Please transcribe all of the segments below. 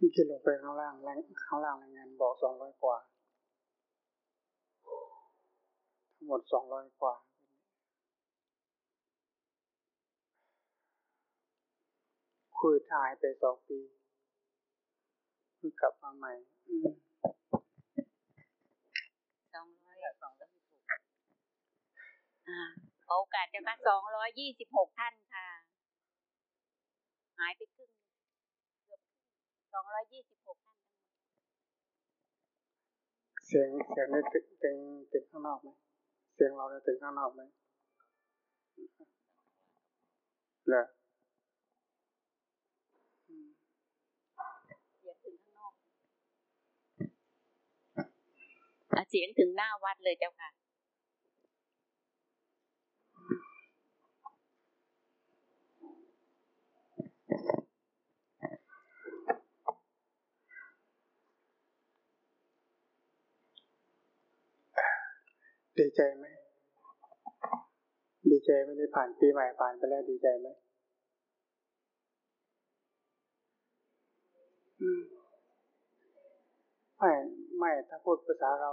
ที่ลงไปข้างล่างข้างล่างรายงานบอกสองร้อยกว่า ทั้งหมดสองร้อยกว่า คุยถ่ายไปสองปีเพิ่งกลับมาใหม่สองร้อยสองร้อยหกโอกาสจะมาสองร้อยยี่สิบหกท่านค่ะ หายไปครึ่งเกือบ สองร้อยยี่สิบหกท่านเสียงเสียงนี่ถึงถึงถึงข้างนอกไหมเสียงเราเนี่ยถึงข้างนอกไหมเหรอเสียงถึงหน้าวัดเลยเจ้าค่ะ ดีใจไหม ดีใจไม่ได้ผ่านปีใหม่ผ่านไปแล้วดีใจไหมไม่ไม่ถ้าพูดภาษาเรา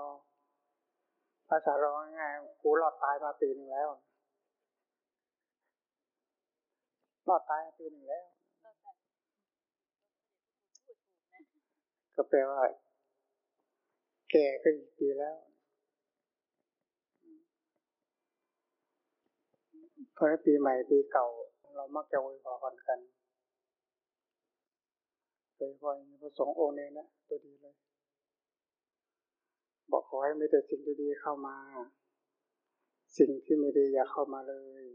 ภาษาเราง่ายกูรอดตายมาปีหนึ่งแล้วรอดตายมาปีหนึ่งแล้ว ก็แปลว่า แก่ขึ้นปีแล้ว เพราะปีใหม่ปีเก่า เรามักจะอวยพรกันโดยเฉพาะพระสงฆ์องค์นี้นะตัวดีเลย บอกขอให้มีแต่สิ่งดีๆเข้ามา สิ่งที่ไม่ดีอย่าเข้ามาเลย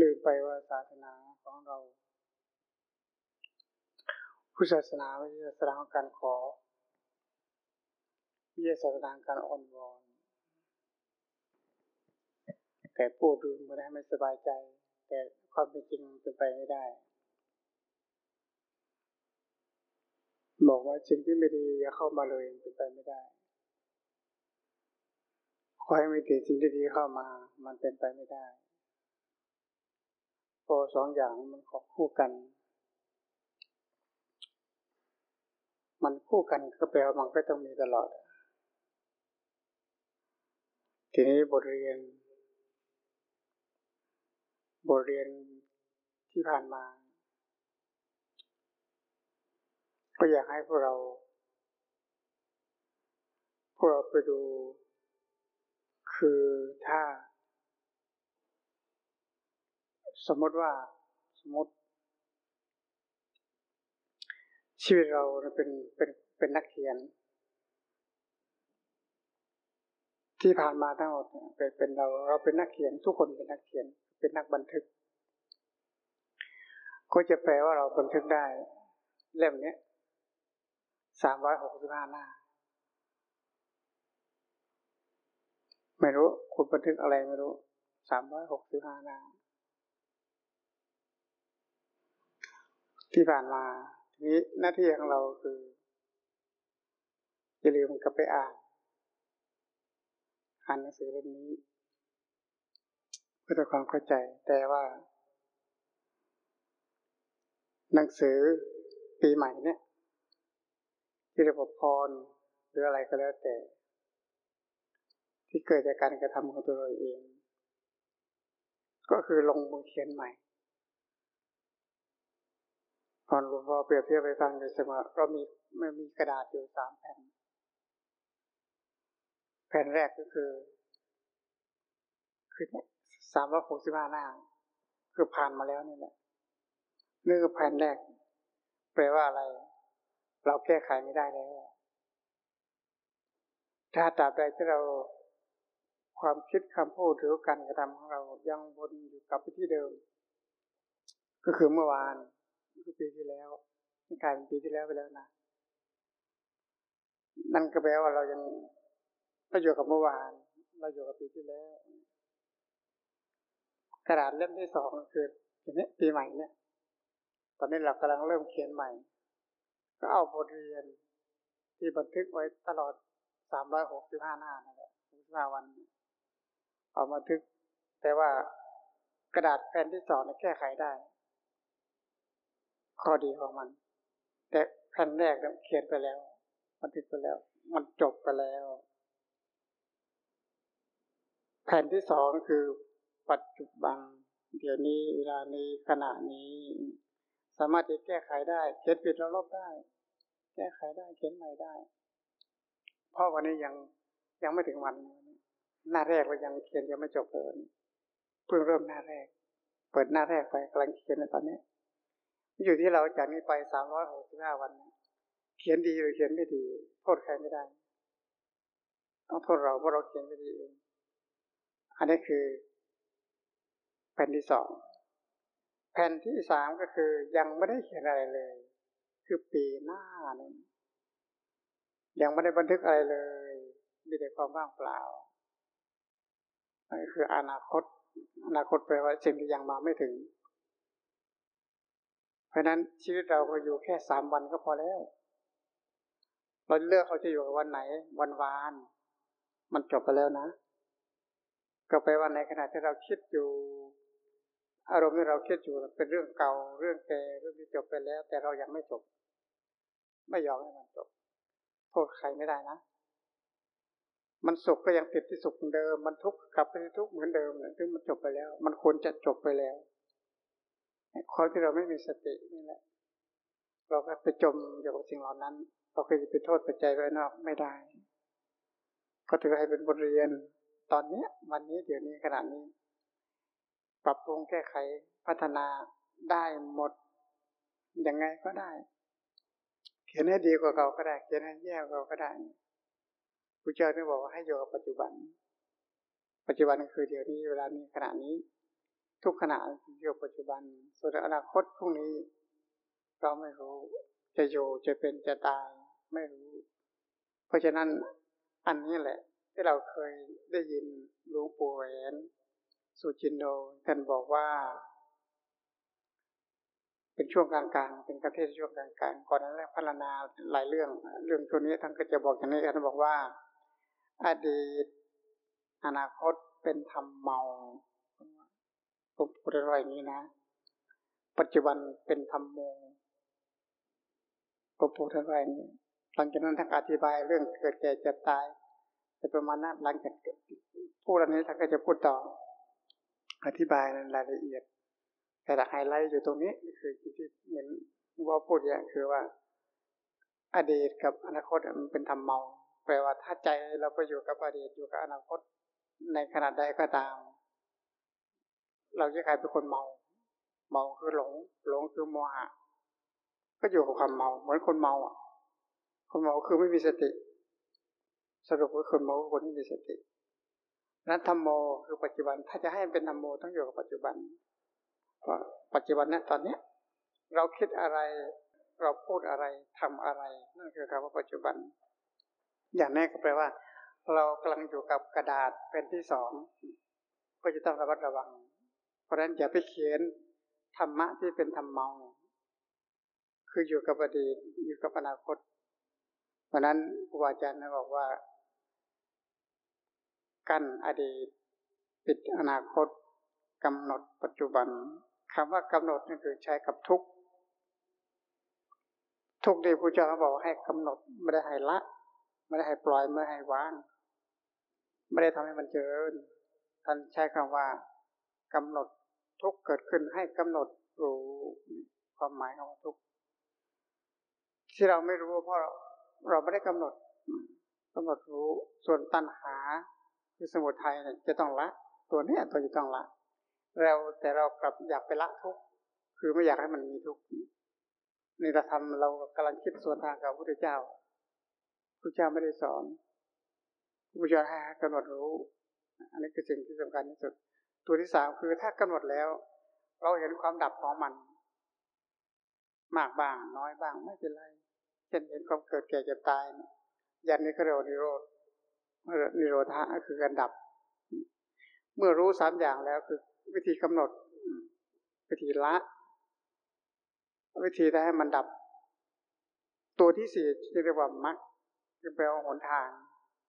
ลืมไปว่าศาสนาของเราผู้ศาสนาไม่ใช่ศาสนาของการขอไม่ใช่ศาสนาการอ่อนวอน แต่พูดดูมันให้ไม่สบายใจ แต่ความเป็นจริงเป็นไปไม่ได้ บอกว่าสิ่งที่ไม่ดีอย่าเข้ามาเลยเป็นไปไม่ได้ขอให้มีแต่สิ่งที่ดีเข้ามา มันเป็นไปไม่ได้พอสองอย่างมันขอคู่กัน มันคู่กันก็แปลว่ามันก็ต้องมีตลอด ทีนี้บทเรียน บทเรียนที่ผ่านมา ก็อยากให้พวกเรา พวกเราไปดู คือถ้า สมมติว่าสมมติ ชีวิตเราเป็นเป็นเป็นนักเขียน ที่ผ่านมาทั้งหมดเป็นเป็นเราเราเป็นนักเขียนทุกคนเป็นนักเขียน เป็นนักบันทึก ก็จะแปลว่าเราบันทึกได้ เล่มนี้สามร้อยหกสิบห้าหน้า ไม่รู้ คุณบันทึกอะไรไม่รู้สามร้อยหกสิบห้าหน้า ที่ผ่านมาทีนี้หน้าที่ของเราคืออย่าลืมกลับไปอ่านอ่านหนังสือเล่มนี้ พื่อความเข้าใจ แต่ว่า หนังสือปีใหม่เนี่ย ที่ระบบพรหรืออะไรก็แล้วแต่ ที่เกิดจากการกระทำของตัวเราเอง ก็คือลงมือเขียนใหม่ตอนหลวงพ่อเปรียบเทียบไปฟังเลยเสมอเรามีไม่มีกระดาษอยู่สามแผ่น แผ่นแรกก็คือคือเนี่ย สามร้อยหกสิบห้าหน้า คือผ่านมาแล้วนี่แหละนี่คือแผ่นแรก แปลว่าอะไร เราแก้ไขไม่ได้แล้ว ถ้าตราบใดที่เราความคิดคำพูดหรือการกระทำของเรายังวนอยู่กับที่เดิม ก็คือเมื่อวานคือปีที่แล้วนี่กลายเป็นปีที่แล้วไปแล้วนะนั่นก็แปลว่าเรายังเราอยู่กับเมื่อวาน เราอยู่กับปีที่แล้ว กระดาษเล่มที่สองคือทีนี้ปีใหม่เนี่ย ตอนนี้เรากำลังเริ่มเขียนใหม่ ก็เอาบทเรียนที่บันทึกไว้ตลอดสามร้อยหกสิบห้าหน้านั่นแหละห้าวัน เอามาทึก แต่ว่ากระดาษแผ่นที่สองแก้ไขได้ ข้อดีของมัน แต่ขั้นแรกเขียนไปแล้ว บันทึกไปแล้ว มันจบไปแล้ว แผ่นที่สองคือ ปัจจุบัน เดี๋ยวนี้เวลานี้ขณะนี้ สามารถจะแก้ไขได้เขียนผิดแล้วลบได้ แก้ไขได้เขียนใหม่ได้ เพราะวันนี้ยังยังไม่ถึงวันหน้าแรกเรายังเขียนยังไม่จบเลยเพิ่งเริ่มหน้าแรก เปิดหน้าแรกไปกำลังเขียนในตอนนี้อยู่ที่เราจากนี้ไปสามร้อยหกสิบห้าวัน เขียนดีหรือเขียนไม่ดี โทษใครไม่ได้ ต้องโทษเราเพราะเราเขียนไม่ดีเอง อันนี้คือ ผ่นที่สอง แผ่นที่สามก็คือยังไม่ได้เขียนอะไรเลย คือปีหน้านี่ยังไม่ได้บันทึกอะไรเลย มีแต่ความว่างเปล่านั่นคืออนาคต อนาคตแปลว่าสิ่งที่ยังมาไม่ถึง เพราะนั้นชีวิตเราก็อยู่แค่สามวันก็พอแล้ว เราเลือกเราจะอยู่วันไหน วันวาน มันจบไปแล้วนะ ก็ไปวันในขณะที่เราคิดอยู่ อารมณ์ที่เราคิดอยู่เป็นเรื่องเก่าเรื่องแก่เรื่องที่จบไปแล้ว แต่เรายังไม่จบ ไม่ยอมให้มันจบ โทษใครไม่ได้นะ มันสุขก็ยังติดที่สุขเดิม มันทุกข์กลับไปที่ทุกข์เหมือนเดิมซึ่งมันจบไปแล้ว มันควรจะจบไปแล้วความที่เราไม่มีสตินี่แหละ เราก็ไปจมอยู่กับสิ่งเหล่านั้น เราก็จะไปโทษไปใจไว้นอกไม่ได้ ก็ถือให้เป็นบทเรียน ตอนนี้วันนี้เดี๋ยวนี้ขณะนี้ ปรับปรุงแก้ไขพัฒนาได้หมด ยังไงก็ได้ เขียนให้ดีกว่าเก่าก็ได้ เขียนให้แย่กว่าเก่าก็ได้พระเจ้าได้บอกว่าให้อยู่กับปัจจุบัน ปัจจุบันคือเดี๋ยวนี้เวลานี้ขณะนี้ ทุกขณะอยู่ปัจจุบัน ส่วนอนาคตพรุ่งนี้ เราไม่รู้ จะอยู่จะเป็นจะตายไม่รู้ เพราะฉะนั้นอันนี้แหละ ที่เราเคยได้ยินหลวงปู่แหวน สุจินโนท่านบอกว่า เป็นช่วงกลางๆเป็นประเทศช่วงกลางๆก่อนนั้นแรกพัฒนาหลายเรื่อง เรื่องตัวนี้ท่านก็จะบอกอย่างนี้ท่านบอกว่า อดีต อนาคตเป็นธรรมเมาผมพูดอะไรอย่างนี้นะ ปัจจุบันเป็นธรรมโมผมพูดอะไรอยนี้หลังจากนั้นท่านอธิบายเรื่องเกิดแก่เจ็บตายแต่ประมาณนั้นหลังจากพูดอันนี้ท่านก็จะพูดต่อ อธิบายในรายละเอียด แต่ไฮไลท์อยู่ตรงนี้คือที่เหมือนว่าพูดอย่างคือว่า อดีตกับอนาคตมันเป็นธรรมเมา แปลว่าถ้าใจเราไปอยู่กับอดีตอยู่กับอนาคต ในขณะใดก็ตาม เราจะกลายเป็นคนเมา เมาคือหลง หลงคือโมหะ ก็อยู่กับความเมา เหมือนคนเมาอะ คนเมาคือไม่มีสติ สรุปว่าคนเมาคนไม่มีสติ นั้นธรรมโมคือปัจจุบัน ถ้าจะให้มันเป็นธรรมโมต้องอยู่กับปัจจุบัน เพราะปัจจุบันนี้ตอนเนี้ยเราคิดอะไรเราพูดอะไรทำอะไรนั่นคือคำว่าปัจจุบัน อย่างนี้ก็แปลว่า เรากำลังอยู่กับกระดาษเป็นที่สองก็จะต้องระมัดระวัง เพราะฉะนั้นอย่าไปเขียนธรรมะที่เป็นธรรมเมาคืออยู่กับอดีตอยู่กับอนาคต เพราะนั้นครูบาอาจารย์บอกว่า กั้นอดีต ปิดอนาคตกำหนดปัจจุบันคำว่ากำหนดนี่คือใช้กับทุกทุกที่พระเจ้าบอกให้กำหนดไม่ได้ให้ละไม่ได้ให้ปล่อยไม่ได้ให้วางไม่ได้ทำให้มันเจริญท่านใช้คำว่ากำหนดทุกเกิดขึ้นให้กำหนดรู้ความหมายของทุกที่เราไม่รู้เพราะเราไม่ได้กำหนดกำหนดรู้ส่วนตัณหา คือสมุทัยเนี่ยจะต้องละ ตัวเนี้ยตัวจะต้องละ เราแต่เรากลับอยากไปละทุกข์คือไม่อยากให้มันมีทุกข์ในี่เราทำเรากำลังคิดส่วนทางกับพระพุทธเจ้าพระเจ้าไม่ได้สอนพระพุทธเจ้าให้กำหนดรู้ อันนี้คือสิ่งที่สำคัญที่สุด ตัวที่สามคือถ้ากำหนดแล้ว เราเห็นความดับของมัน มากบ้างน้อยบ้างไม่เป็นไรเช่นเห็นความเกิดแก่เจ็บตายยันนี้ก็เรียกนิโรธ นิโรธะคือการดับ เมื่อรู้สามอย่างแล้วคือ วิธีกำหนด วิธีละ วิธีได้ให้มันดับ ตัวที่สี่เรียกว่ามรรคคือแปลว่าหนทาง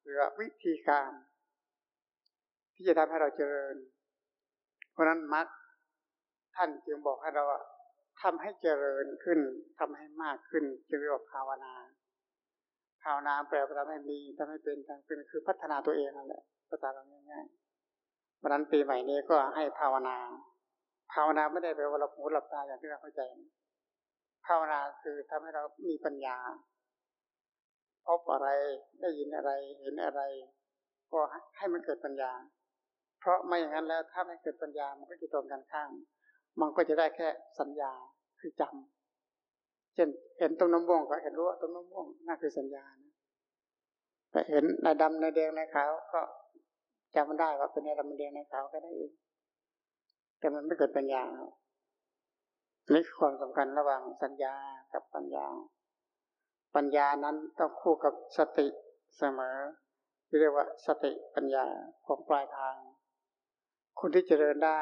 หรือวิธีการ ที่จะทำให้เราเจริญ เพราะนั้นมรรคท่านจึงบอกให้เราททำให้เจริญขึ้นทำให้มากขึ้นจะเรียกว่าภาวนา ภาวนาแปลว่าทำให้มีทำให้เป็นทำเป็นคือพัฒนาตัวเองนั่นแหละภาษาเราง่ายๆวันนั้นปีใหม่นี้ก็ให้ภาวนา ภาวนาไม่ได้แปลว่าเราหูหลับตาอย่างที่เราเข้าใจ ภาวนาคือทำให้เรามีปัญญา พบอะไรได้ยินอะไรเห็นอะไร ก็ให้มันเกิดปัญญา เพราะไม่อย่างนั้นแล้วถ้าไม่เกิดปัญญามันก็จะตรงกันข้ามมันก็จะได้แค่สัญญาคือจำ เช่น เห็นต้นน้ำม่วงก็เห็นรู้ว่าต้นน้ำม่วงนั่นคือสัญญานะแต่เห็นในดำในแดงในขาวก็จำมันได้ว่าเป็นในดำในแดงในขาวก็ได้เองแต่มันไม่เกิดปัญญานี่ความสำคัญระหว่างสัญญากับปัญญา ปัญญานั้นต้องคู่กับสติเสมอที่เรียกว่าสติปัญญาของปลายทาง คนที่เจริญได้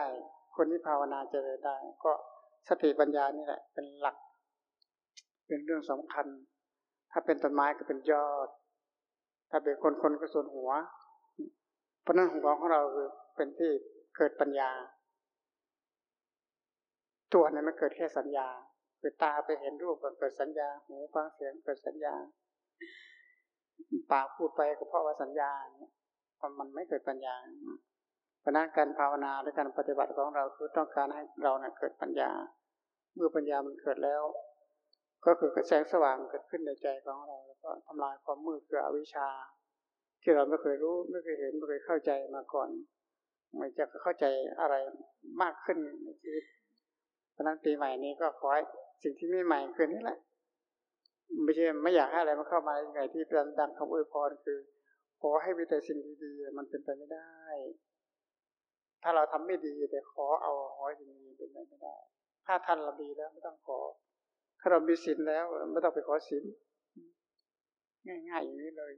คนที่ภาวนาเจริญได้ ก็สติปัญญานี่แหละ เป็นหลัก เป็นเรื่องสำคัญ ถ้าเป็นต้นไม้ก็เป็นยอด ถ้าเป็นคนคนก็ส่วนหัว เพราะนั้นหัวของเราคือเป็นที่เกิดปัญญา ตัวนี้มันเกิดแค่สัญญาคือตาไปเห็นรูปก็เกิดสัญญา หูฟังเสียงเกิดสัญญา ปากพูดไปก็เพราะว่าสัญญาเนี่ยมันไม่เกิดปัญญาเพราะนั้นการภาวนาและการปฏิบัติของเราคือต้องการให้เราเนี่ยเกิดปัญญา เมื่อปัญญามันเกิดแล้ว ก็คือแสงสว่างเกิดขึ้นในใจของเรา แล้วก็ทำลายความมืดคืออวิชชา ที่เราไม่เคยรู้ไม่เคยเห็นไม่เคยเข้าใจมาก่อนไม่จะเข้าใจอะไรมากขึ้นในชีวิตเพราะนั้นปีใหม่นี้ก็ขอให้สิ่งที่ไม่ใหม่คือนี้แหละไม่ใช่ไม่อยากให้อะไรมาเข้ามาอย่างไรที่เป็นดังคำอวยพรคือ ขอให้มีแต่สิ่งดีๆมันเป็นไปไม่ได้ ถ้าเราทำไม่ดีแต่ขอเอาขอให้สิ่งดีเป็นไปไม่ได้ ถ้าท่านเราดีแล้วไม่ต้องขอ ถ้าเรามีศีลแล้วไม่ต้องไปขอศีลง่ายๆอย่างนี้เลย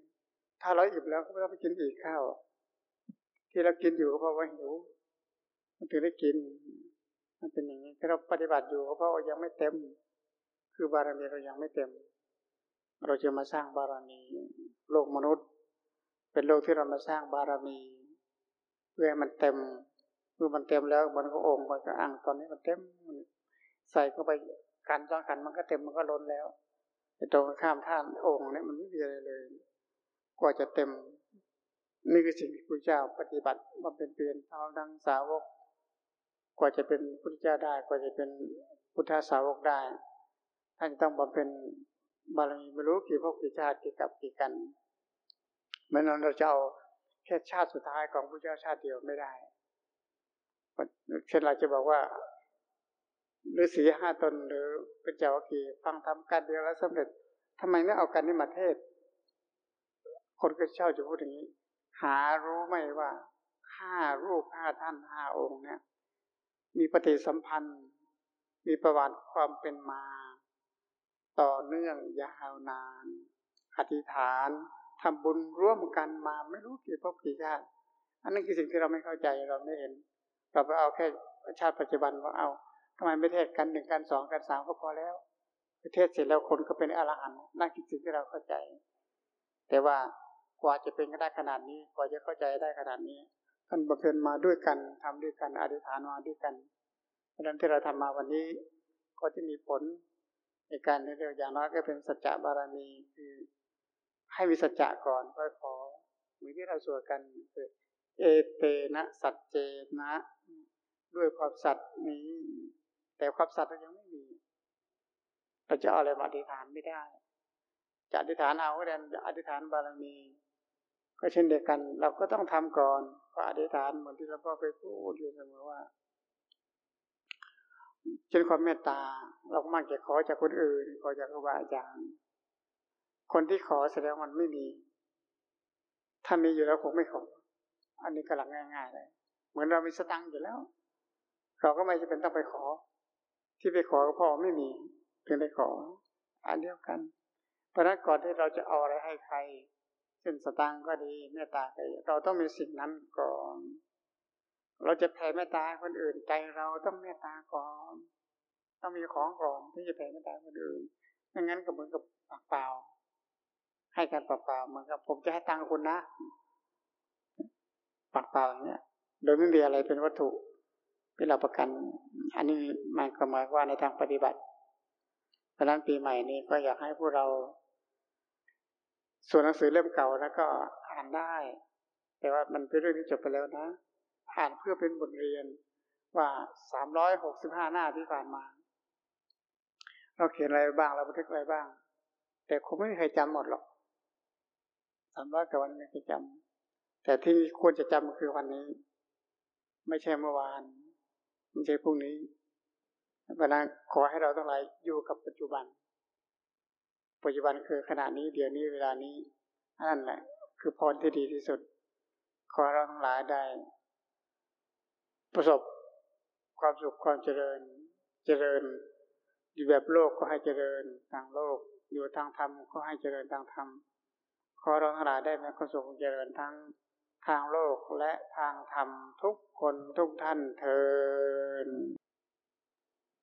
ถ้าเราอิ่มแล้วก็ไม่ต้องไปกินอีกข้าว ที่เรากินอยู่เพราะว่าหิว มันถึงได้กิน มันเป็นอย่างนี้ที่เราปฏิบัติอยู่เพราะว่ายังไม่เต็ม คือบารมีเรายังไม่เต็ม เราจะมาสร้างบารมีโลกมนุษย์ เป็นโลกที่เรามาสร้างบารมีเพื่อให้มันเต็มเมื่อมันเต็มแล้วมันก็องค์มันก็อ่างตอนนี้มันเต็ม ใส่เข้าไป กันจ้องกันมันก็เต็มมันก็ล้นแล้วแต่ตรงข้ามท่านองค์นี้มันไม่มีอะไรเลยกว่าจะเต็ม นี่คือสิ่งที่พระเจ้าปฏิบัติมาเป็นเปลี่ยนเอาดังสาวก กว่าจะเป็นพุทธเจ้าได้ กว่าจะเป็นพุทธสาวกได้ท่านต้องบำเพ็ญบารมีไม่รู้กี่พวกกี่ชาติกี่กับกี่กันเมื่อนั้นเราจะเอาแค่ชาติสุดท้ายของพระเจ้าชาติเดียวไม่ได้เช่นเราจะบอกว่า หรือสีห้าตนหรือเป็นเจ้ากีฟังทำการเดียวแล้วสำเร็จทำไมไม่เอากันนี้มาเทศ คนก็เช่าจะพูดอย่างนี้ หารู้ไหมว่าห้ารูปห้าท่านห้าองค์เนี่ย มีปฏิสัมพันธ์ มีประวัติความเป็นมา ต่อเนื่องยาวนาน อธิษฐานทำบุญร่วมกันมาไม่รู้กี่พบกี่ชาติอันนั้นคือสิ่งที่เราไม่เข้าใจเราไม่เห็น เราไปเอาแค่ชาติปัจจุบันว่าเอา ทำไมไม่เทศกันหนึ่งกันสองกันสามก็พอแล้วเทศเสร็จแล้วคนก็เป็นอรหันต์นั่นคือสิ่งที่เราเข้าใจ แต่ว่ากว่าจะเป็นก็ได้ขนาดนี้ กว่าจะเข้าใจได้ขนาดนี้ท่านบำเพ็ญมาด้วยกันทำด้วยกันอธิษฐานมาด้วยกันเพราะนั้นที่เราทำมาวันนี้ก็จะมีผลในการเรียกอย่างน้อยก็เป็นสัจจะบารมีคือ ให้มีสัจจะก่อนค่อยขอเหมือนที่เราสวดกันคือเอเตนะสัจเจนะ ด้วยความสัตย์นี้ แต่ความสัตย์เรายังไม่มี เราจะเอาอะไรมาอธิษฐานไม่ได้ จะอธิษฐานเอาก็ได้อธิษฐานบารมี ก็เช่นเดียวกัน เราก็ต้องทำก่อนก็อธิษฐานเหมือนที่เราพ่อเคยพูดอยู่เสมอว่าเช่นความเมตตา เรามักจะขอจากคนอื่น ขอจากครูบาอาจารย์คนที่ขอแสดงมันไม่มี ถ้ามีอยู่แล้วคงไม่ขอ อันนี้กำลังง่ายๆเลย เหมือนเรามีสตังค์อยู่แล้ว เราก็ไม่จำเป็นต้องไปขอ ที่ไปขอก็พ่อไม่มีถึงได้ขอ อันเดียวกัน เพราะนั้นก่อนที่เราจะเอาอะไรให้ใครเช่นสตังค์ก็ดีเมตตาก็ดีเราต้องมีสิ่งนั้นก่อน เราจะแผ่เมตตาคนอื่นใจเราต้องเมตตาก่อน ต้องมีของก่อนที่จะแผ่เมตตาคนอื่นไม่งั้นก็เหมือนกับปากเปล่า ให้กันเปล่าเหมือนกับผมจะให้ตังค์คุณนะปากเปล่าอย่างเงี้ย โดยไม่มีอะไรเป็นวัตถุ เป็นหลักประกัน อันนี้มันก็หมายว่าในทางปฏิบัติเพราะนั้นปีใหม่นี้ก็อยากให้พวกเรา ส่วนหนังสือเล่มเก่าแล้วก็อ่านได้ แต่ว่ามันเป็นเรื่องที่จบไปแล้วนะ อ่านเพื่อเป็นบทเรียนว่าสามร้อยหกสิบห้าหน้าที่ผ่านมา เราเขียนอะไรบ้างเราบันทึกอะไรบ้าง แต่คงไม่มีใครจำหมดหรอกสามร้อยกว่าวันไม่เคยจำแต่ที่ควรจะจำคือวันนี้ ไม่ใช่เมื่อวาน ไม่ใช่พรุ่งนี้เพราะนั้นขอให้เราทั้งหลายอยู่กับปัจจุบัน ปัจจุบันคือขณะนี้เดี๋ยวนี้เวลานี้นั่นแหละ คือพรที่ดีที่สุด ขอเราทั้งหลายได้ ประสบความสุขความเจริญ เจริญ อยู่แบบโลกก็ให้เจริญทางโลก อยู่ทางธรรมก็ให้เจริญทางธรรมขอเราทั้งหลายได้มีความสุขเจริญทั้ง ทางโลกและทางธรรมทุกคนทุกท่านเทอ